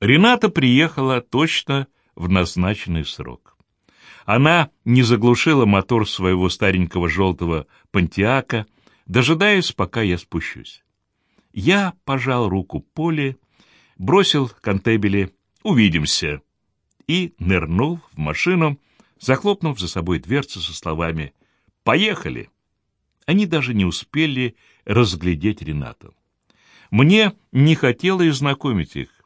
Рената приехала точно в назначенный срок. Она не заглушила мотор своего старенького желтого пантиака, дожидаясь, пока я спущусь. Я пожал руку Поле, бросил контебели «Увидимся» и нырнул в машину, захлопнув за собой дверцу со словами «Поехали!». Они даже не успели разглядеть Ренату. Мне не хотелось знакомить их.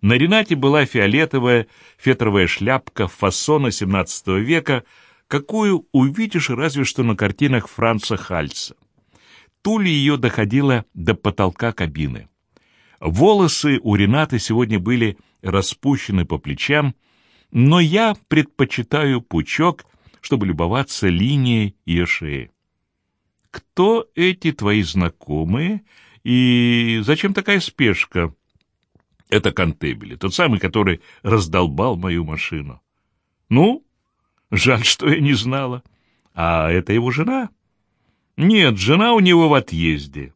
На Ренате была фиолетовая фетровая шляпка фасона XVII века, какую увидишь разве что на картинах Франца Хальца. Туль ее доходила до потолка кабины. Волосы у Ренаты сегодня были распущены по плечам, но я предпочитаю пучок, чтобы любоваться линией ее шеи. «Кто эти твои знакомые и зачем такая спешка?» Это Кантебели, тот самый, который раздолбал мою машину. Ну, жаль, что я не знала. А это его жена? Нет, жена у него в отъезде.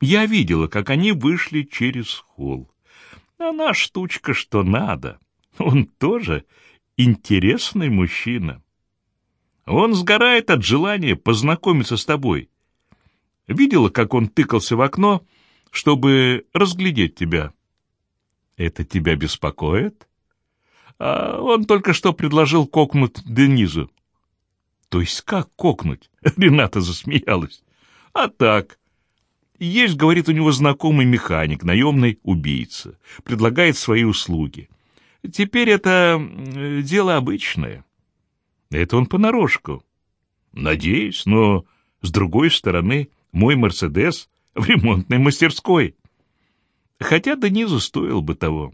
Я видела, как они вышли через холл. Она штучка, что надо. Он тоже интересный мужчина. Он сгорает от желания познакомиться с тобой. Видела, как он тыкался в окно, чтобы разглядеть тебя? Это тебя беспокоит? А он только что предложил кокнуть Денизу. То есть как кокнуть? Рената засмеялась. А так. Есть, говорит, у него знакомый механик, наемный убийца. Предлагает свои услуги. Теперь это дело обычное. Это он понарошку. Надеюсь, но, с другой стороны, мой «Мерседес» в ремонтной мастерской. Хотя Денизу стоил бы того.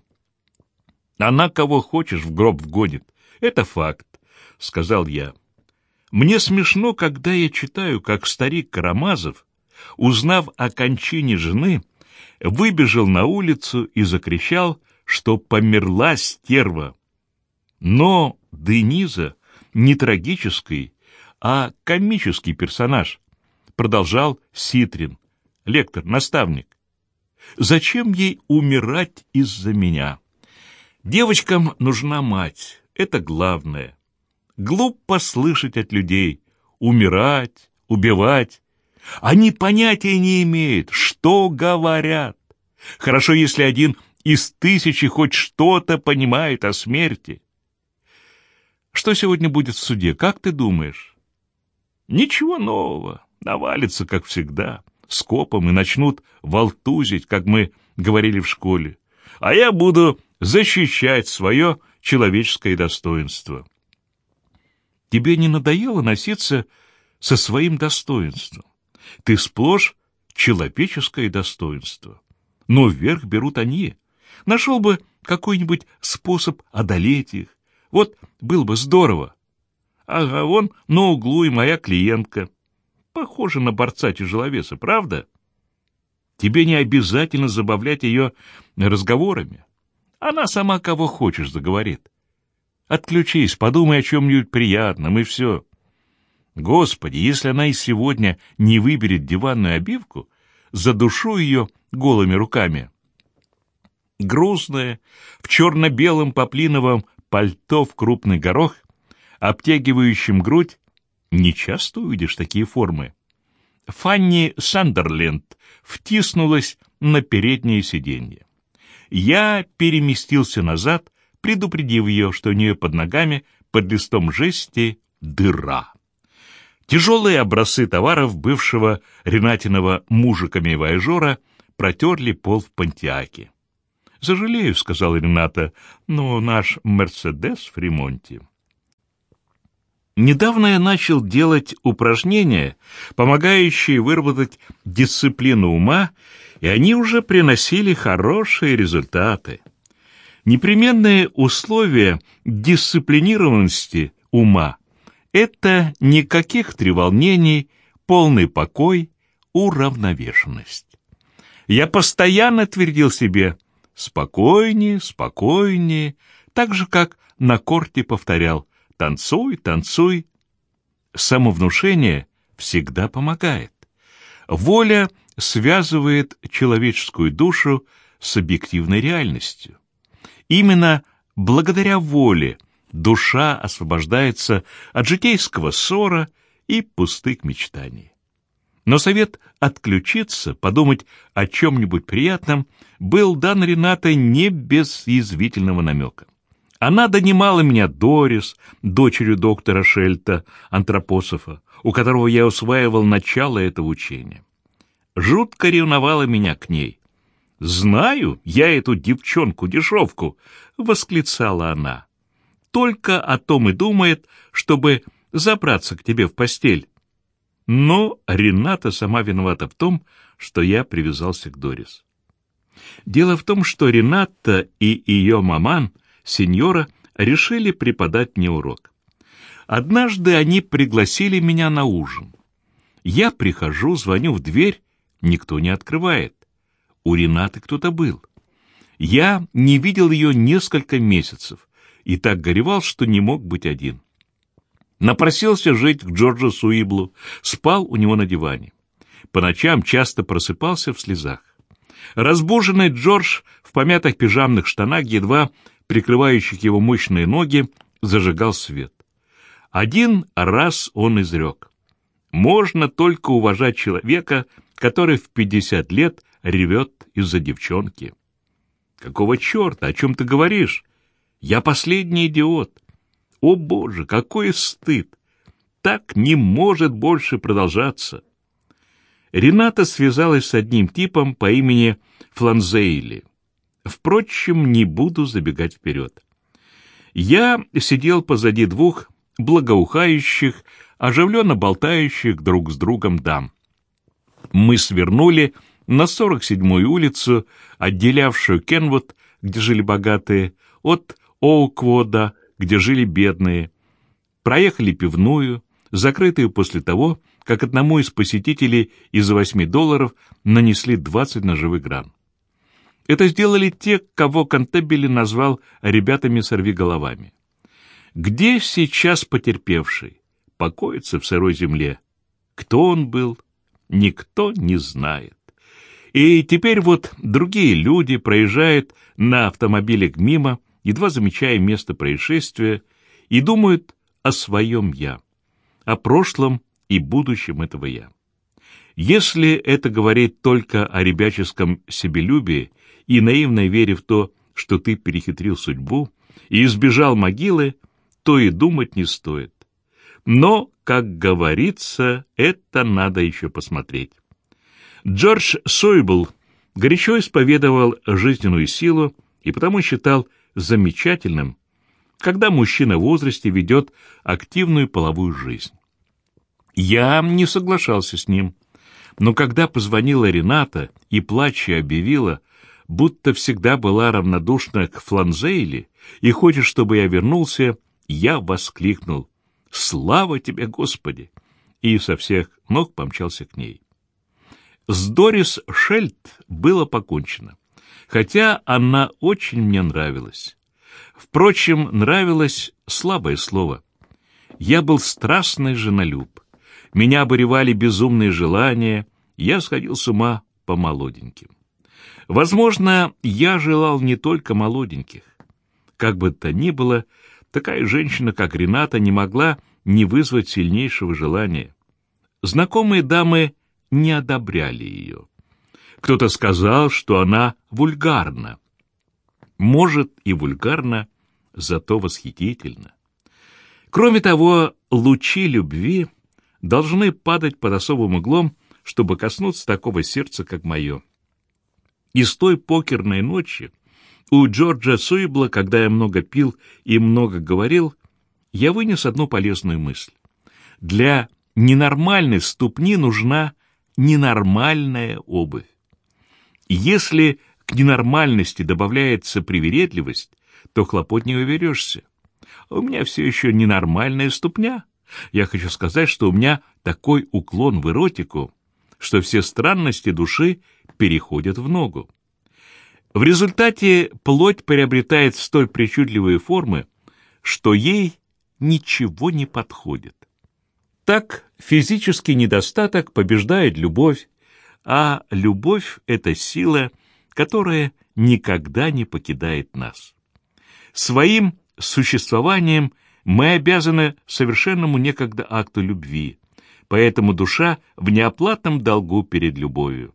Она кого хочешь в гроб вгонит. Это факт, — сказал я. Мне смешно, когда я читаю, как старик Карамазов, узнав о кончине жены, выбежал на улицу и закричал, что померла стерва. Но Дениза не трагический, а комический персонаж, продолжал Ситрин, лектор, наставник. Зачем ей умирать из-за меня? Девочкам нужна мать, это главное. Глупо слышать от людей умирать, убивать. Они понятия не имеют, что говорят. Хорошо, если один из тысячи хоть что-то понимает о смерти. Что сегодня будет в суде, как ты думаешь? Ничего нового, навалится, как всегда скопом и начнут волтузить, как мы говорили в школе. А я буду защищать свое человеческое достоинство. Тебе не надоело носиться со своим достоинством? Ты сплошь человеческое достоинство. Но вверх берут они. Нашел бы какой-нибудь способ одолеть их. Вот было бы здорово. Ага, вон на углу и моя клиентка. Похожа на борца-тяжеловеса, правда? Тебе не обязательно забавлять ее разговорами. Она сама кого хочешь заговорит. Отключись, подумай о чем-нибудь приятном, и все. Господи, если она и сегодня не выберет диванную обивку, задушу ее голыми руками. Грустная, в черно-белом поплиновом пальто в крупный горох, обтягивающим грудь, не часто увидишь такие формы. Фанни Сандерленд втиснулась на переднее сиденье. Я переместился назад, предупредив ее, что у нее под ногами, под листом жести, дыра. Тяжелые образцы товаров бывшего Ренатиного мужиками вояжера протерли пол в Пантиаке. «Сожалею», — сказал Рената, — «но наш «Мерседес» в ремонте». Недавно я начал делать упражнения, помогающие выработать дисциплину ума, и они уже приносили хорошие результаты. Непременное условие дисциплинированности ума – это никаких треволнений, полный покой, уравновешенность. Я постоянно твердил себе «спокойнее, спокойнее», так же, как на корте повторял – Танцуй, танцуй. Самовнушение всегда помогает. Воля связывает человеческую душу с объективной реальностью. Именно благодаря воле душа освобождается от житейского ссора и пустых мечтаний. Но совет отключиться, подумать о чем-нибудь приятном, был дан Ренатой не без язвительного намека. Она донимала меня Дорис, дочерью доктора Шельта, антропософа, у которого я усваивал начало этого учения. Жутко ревновала меня к ней. «Знаю я эту девчонку-дешевку», — восклицала она. «Только о том и думает, чтобы забраться к тебе в постель». Но Рената сама виновата в том, что я привязался к Дорис. Дело в том, что Рената и ее маман, сеньора, решили преподать мне урок. Однажды они пригласили меня на ужин. Я прихожу, звоню в дверь, никто не открывает. У Ренаты кто-то был. Я не видел ее несколько месяцев и так горевал, что не мог быть один. Напросился жить к Джорджу Суиблу, спал у него на диване. По ночам часто просыпался в слезах. Разбуженный Джордж в помятых пижамных штанах, едва прикрывающих его мощные ноги, зажигал свет. Один раз он изрек. Можно только уважать человека, который в пятьдесят лет ревет из-за девчонки. Какого черта, о чем ты говоришь? Я последний идиот. О, Боже, какой стыд! Так не может больше продолжаться. Рената связалась с одним типом по имени Фланзейли. Впрочем, не буду забегать вперед. Я сидел позади двух благоухающих, оживленно болтающих друг с другом дам. Мы свернули на 47-ю улицу, отделявшую Кенвуд, где жили богатые, от Оуквода, где жили бедные. Проехали пивную, закрытую после того, как одному из посетителей из 8 долларов нанесли 20 ножевых гран. Это сделали те, кого Контебели назвал ребятами-сорвиголовами. Где сейчас потерпевший? Покоится в сырой земле. Кто он был? Никто не знает. И теперь вот другие люди проезжают на автомобилях мимо, едва замечая место происшествия, и думают о своем «я», о прошлом и будущем этого «я». Если это говорит только о ребяческом себелюбии и наивной вере в то, что ты перехитрил судьбу и избежал могилы, то и думать не стоит. Но, как говорится, это надо еще посмотреть. Джордж Сойбл горячо исповедовал жизненную силу и потому считал замечательным, когда мужчина в возрасте ведет активную половую жизнь. Я не соглашался с ним, но когда позвонила Рената и плача объявила, будто всегда была равнодушна к Фланзейли и хочет, чтобы я вернулся, я воскликнул «Слава тебе, Господи!» и со всех ног помчался к ней. С Дорис Шельд было покончено, хотя она очень мне нравилась. Впрочем, нравилось слабое слово. Я был страстный женолюб. Меня обуревали безумные желания, я сходил с ума по молоденьким. Возможно, я желал не только молоденьких. Как бы то ни было, такая женщина, как Рената, не могла не вызвать сильнейшего желания. Знакомые дамы не одобряли ее. Кто-то сказал, что она вульгарна. Может, и вульгарна, зато восхитительна. Кроме того, лучи любви должны падать под особым углом, чтобы коснуться такого сердца, как мое. И с той покерной ночи у Джорджа Суибла, когда я много пил и много говорил, я вынес одну полезную мысль. Для ненормальной ступни нужна ненормальная обувь. Если к ненормальности добавляется привередливость, то хлопот не уверешься. У меня все еще ненормальная ступня. Я хочу сказать, что у меня такой уклон в эротику, что все странности души переходят в ногу. В результате плоть приобретает столь причудливые формы, что ей ничего не подходит. Так физический недостаток побеждает любовь, а любовь — это сила, которая никогда не покидает нас. Своим существованием мы обязаны совершенному некогда акту любви, поэтому душа в неоплатном долгу перед любовью.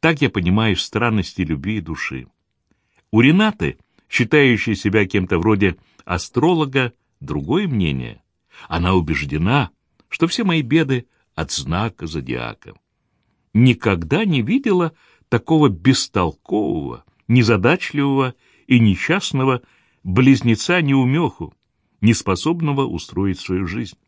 Так я понимаю странности любви и души. У Ренаты, считающей себя кем-то вроде астролога, другое мнение. Она убеждена, что все мои беды от знака зодиака. Никогда не видела такого бестолкового, незадачливого и несчастного близнеца-неумеху, неспособного устроить свою жизнь.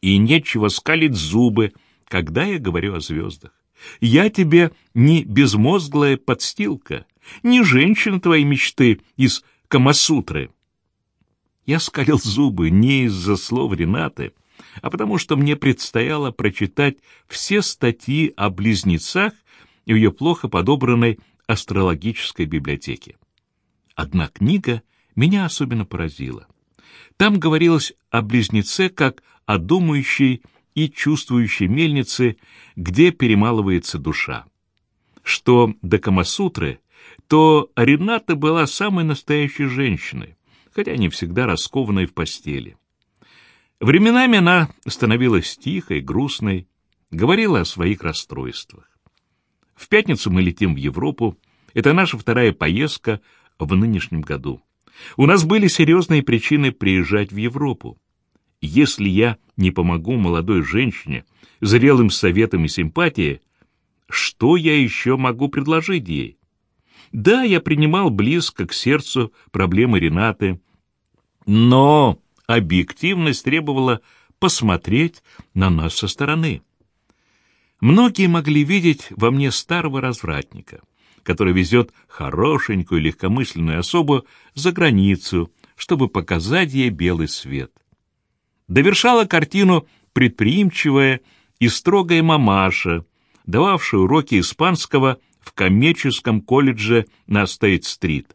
И нечего скалить зубы, когда я говорю о звездах. Я тебе не безмозглая подстилка, не женщина твоей мечты из Камасутры. Я скалил зубы не из-за слов Ренаты, а потому что мне предстояло прочитать все статьи о близнецах в ее плохо подобранной астрологической библиотеке. Одна книга меня особенно поразила. Там говорилось о близнеце как о думающей и чувствующей мельнице, где перемалывается душа. Что до Камасутры, то Рената была самой настоящей женщиной, хотя не всегда раскованной в постели. Временами она становилась тихой, грустной, говорила о своих расстройствах. В пятницу мы летим в Европу. Это наша вторая поездка в нынешнем году. У нас были серьезные причины приезжать в Европу. Если я не помогу молодой женщине зрелым советом и симпатией, что я еще могу предложить ей? Да, я принимал близко к сердцу проблемы Ренаты, но объективность требовала посмотреть на нас со стороны. Многие могли видеть во мне старого развратника, который везет хорошенькую легкомысленную особу за границу, чтобы показать ей белый свет. Довершала картину предприимчивая и строгая мамаша, дававшая уроки испанского в коммерческом колледже на Стейт-стрит.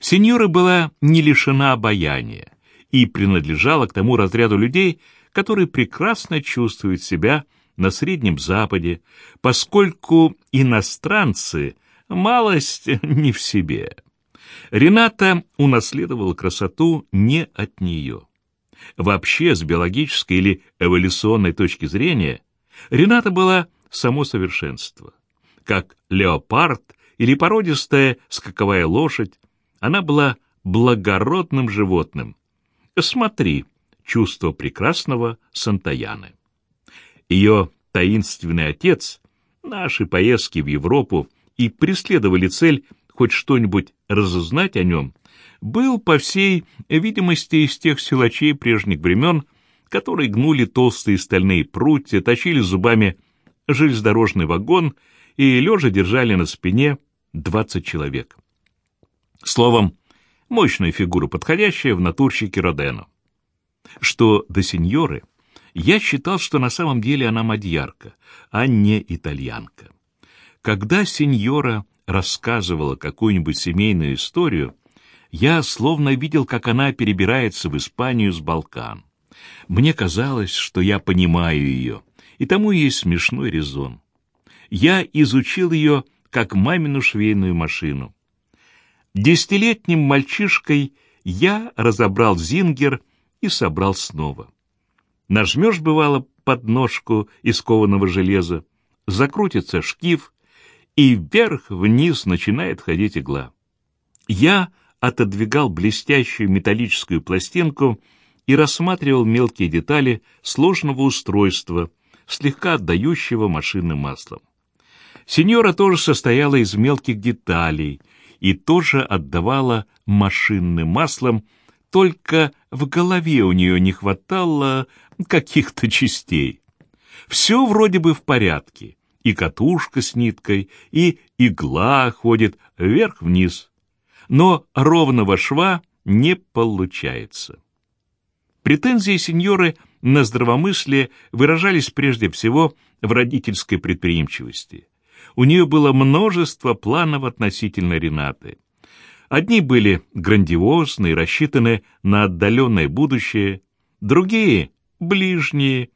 Сеньора была не лишена обаяния и принадлежала к тому разряду людей, которые прекрасно чувствуют себя на Среднем Западе, поскольку иностранцы малость не в себе. Рената унаследовала красоту не от нее. Вообще, с биологической или эволюционной точки зрения, Рената была само совершенство. Как леопард или породистая скаковая лошадь, она была благородным животным, Смотри, чувство прекрасного Сантаяны. Ее таинственный отец, наши поездки в Европу и преследовали цель хоть что-нибудь разузнать о нем, был, по всей видимости, из тех силачей прежних времен, которые гнули толстые стальные прутья, точили зубами железнодорожный вагон и лежа держали на спине двадцать человек. Словом, мощная фигура, подходящая в натурщике Родену. Что до сеньоры, я считал, что на самом деле она мадьярка, а не итальянка. Когда сеньора рассказывала какую-нибудь семейную историю, я словно видел, как она перебирается в Испанию с Балкан. Мне казалось, что я понимаю ее, и тому есть смешной резон. Я изучил ее как мамину швейную машину. Десятилетним мальчишкой я разобрал зингер и собрал снова. Нажмешь, бывало, подножку из кованого железа, закрутится шкив, и вверх-вниз начинает ходить игла. Я отодвигал блестящую металлическую пластинку и рассматривал мелкие детали сложного устройства, слегка отдающего машинным маслом. Сеньора тоже состояла из мелких деталей — и тоже отдавала машинным маслом, только в голове у нее не хватало каких-то частей. Все вроде бы в порядке, и катушка с ниткой, и игла ходит вверх-вниз, но ровного шва не получается. Претензии сеньоры на здравомыслие выражались прежде всего в родительской предприимчивости у нее было множество планов относительно Ренаты. Одни были грандиозные, рассчитаны на отдаленное будущее, другие — ближние,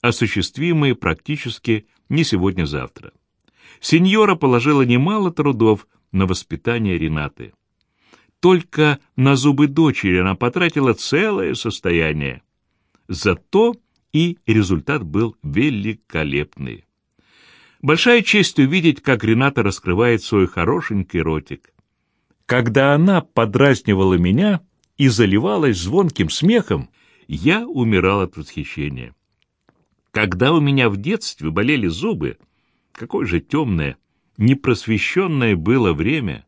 осуществимые практически не сегодня-завтра. Сеньора положила немало трудов на воспитание Ренаты. Только на зубы дочери она потратила целое состояние. Зато и результат был великолепный. Большая честь увидеть, как Рената раскрывает свой хорошенький ротик. Когда она подразнивала меня и заливалась звонким смехом, я умирал от восхищения. Когда у меня в детстве болели зубы, какое же темное, непросвещенное было время.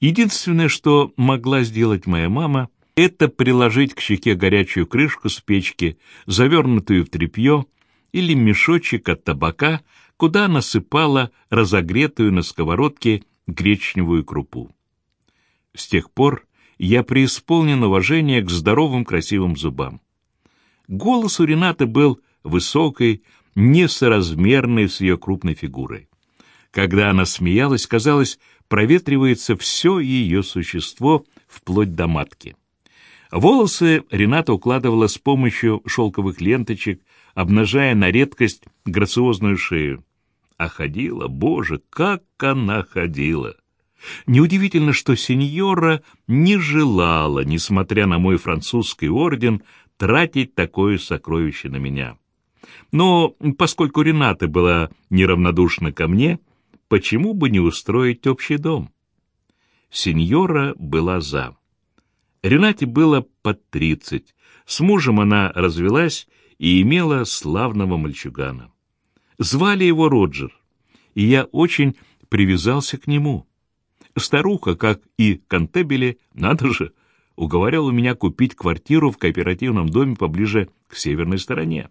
Единственное, что могла сделать моя мама, это приложить к щеке горячую крышку с печки, завернутую в тряпье, или мешочек от табака, куда насыпала разогретую на сковородке гречневую крупу. С тех пор я преисполнен уважения к здоровым красивым зубам. Голос у Ренаты был высокой, несоразмерной с ее крупной фигурой. Когда она смеялась, казалось, проветривается все ее существо, вплоть до матки. Волосы Рената укладывала с помощью шелковых ленточек, обнажая на редкость грациозную шею. А ходила, боже, как она ходила! Неудивительно, что сеньора не желала, несмотря на мой французский орден, тратить такое сокровище на меня. Но поскольку Рената была неравнодушна ко мне, почему бы не устроить общий дом? Сеньора была за. Ренате было под тридцать. С мужем она развелась и имела славного мальчугана. Звали его Роджер, и я очень привязался к нему. Старуха, как и Кантебеле, надо же, уговаривала меня купить квартиру в кооперативном доме поближе к северной стороне.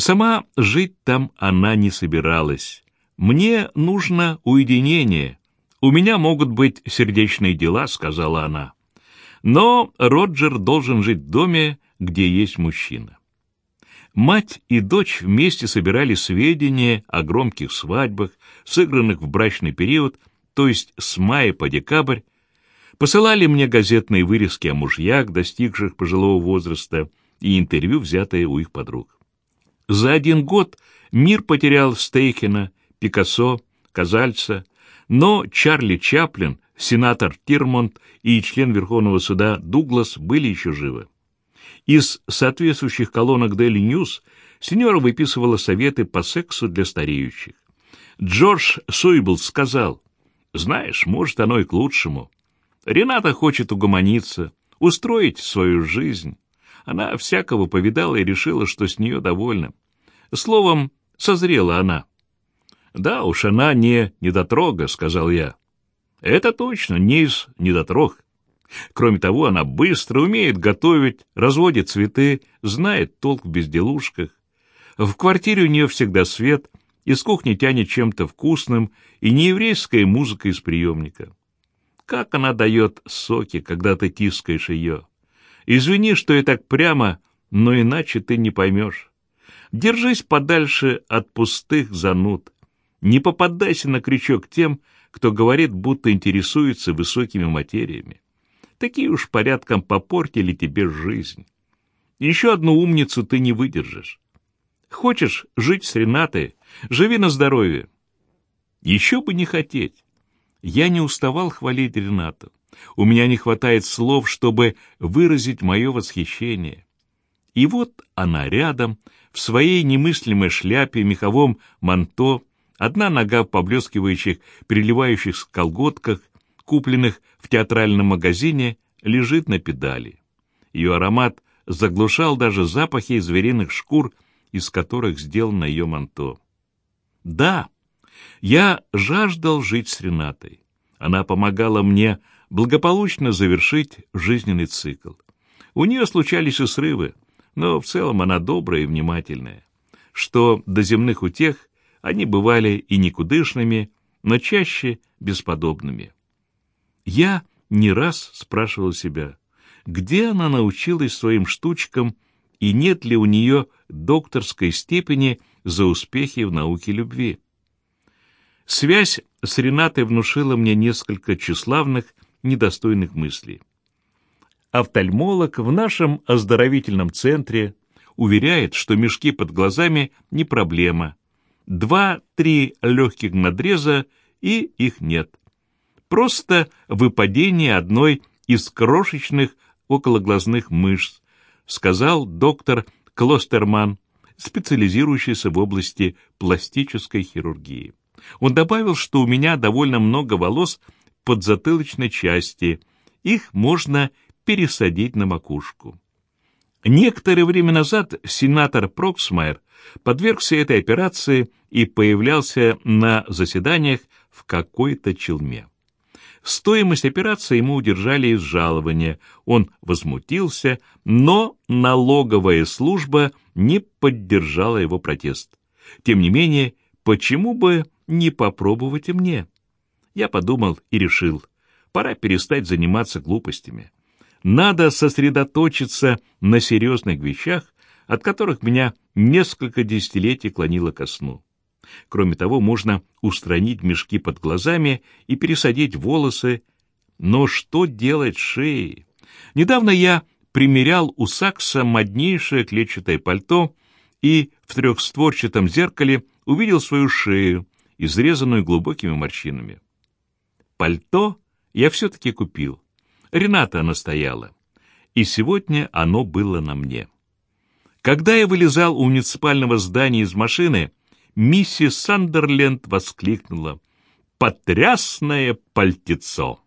Сама жить там она не собиралась. «Мне нужно уединение. У меня могут быть сердечные дела», — сказала она. «Но Роджер должен жить в доме, где есть мужчина». Мать и дочь вместе собирали сведения о громких свадьбах, сыгранных в брачный период, то есть с мая по декабрь, посылали мне газетные вырезки о мужьях, достигших пожилого возраста, и интервью, взятые у их подруг. За один год мир потерял Стейхена, Пикассо, Казальца, но Чарли Чаплин, сенатор Тирмонт и член Верховного суда Дуглас были еще живы. Из соответствующих колонок Daily News сеньора выписывала советы по сексу для стареющих. Джордж Суйбл сказал, «Знаешь, может, оно и к лучшему. Рената хочет угомониться, устроить свою жизнь. Она всякого повидала и решила, что с нее довольна. Словом, созрела она. «Да уж, она не недотрога», — сказал я. «Это точно, не из недотрог. Кроме того, она быстро умеет готовить, разводит цветы, знает толк в безделушках. В квартире у нее всегда свет, из кухни тянет чем-то вкусным и нееврейская музыка из приемника. Как она дает соки, когда ты тискаешь ее. Извини, что я так прямо, но иначе ты не поймешь. Держись подальше от пустых зануд. Не попадайся на крючок тем, кто говорит, будто интересуется высокими материями. Такие уж порядком попортили тебе жизнь. Еще одну умницу ты не выдержишь. Хочешь жить с Ренатой, живи на здоровье. Еще бы не хотеть. Я не уставал хвалить Ренату. У меня не хватает слов, чтобы выразить мое восхищение. И вот она рядом, в своей немыслимой шляпе, меховом манто, одна нога в поблескивающих, переливающих колготках, купленных в театральном магазине, лежит на педали. Ее аромат заглушал даже запахи звериных шкур, из которых сделано ее манто. Да, я жаждал жить с Ренатой. Она помогала мне благополучно завершить жизненный цикл. У нее случались и срывы, но в целом она добрая и внимательная. Что до земных утех, они бывали и никудышными, но чаще бесподобными. Я не раз спрашивал себя, где она научилась своим штучкам и нет ли у нее докторской степени за успехи в науке любви. Связь с Ренатой внушила мне несколько тщеславных, недостойных мыслей. Офтальмолог в нашем оздоровительном центре уверяет, что мешки под глазами не проблема. Два-три легких надреза, и их нет. Просто выпадение одной из крошечных окологлазных мышц, сказал доктор Клостерман, специализирующийся в области пластической хирургии. Он добавил, что у меня довольно много волос под затылочной части, их можно пересадить на макушку. Некоторое время назад сенатор Проксмайер подвергся этой операции и появлялся на заседаниях в какой-то челме. Стоимость операции ему удержали из жалования. Он возмутился, но налоговая служба не поддержала его протест. Тем не менее, почему бы не попробовать и мне? Я подумал и решил, пора перестать заниматься глупостями. Надо сосредоточиться на серьезных вещах, от которых меня несколько десятилетий клонило ко сну. Кроме того, можно устранить мешки под глазами и пересадить волосы. Но что делать шеей? Недавно я примерял у Сакса моднейшее клетчатое пальто и в трехстворчатом зеркале увидел свою шею, изрезанную глубокими морщинами. Пальто я все-таки купил. Рената настояла. И сегодня оно было на мне. Когда я вылезал у муниципального здания из машины, миссис Сандерленд воскликнула «Потрясное пальтецо!»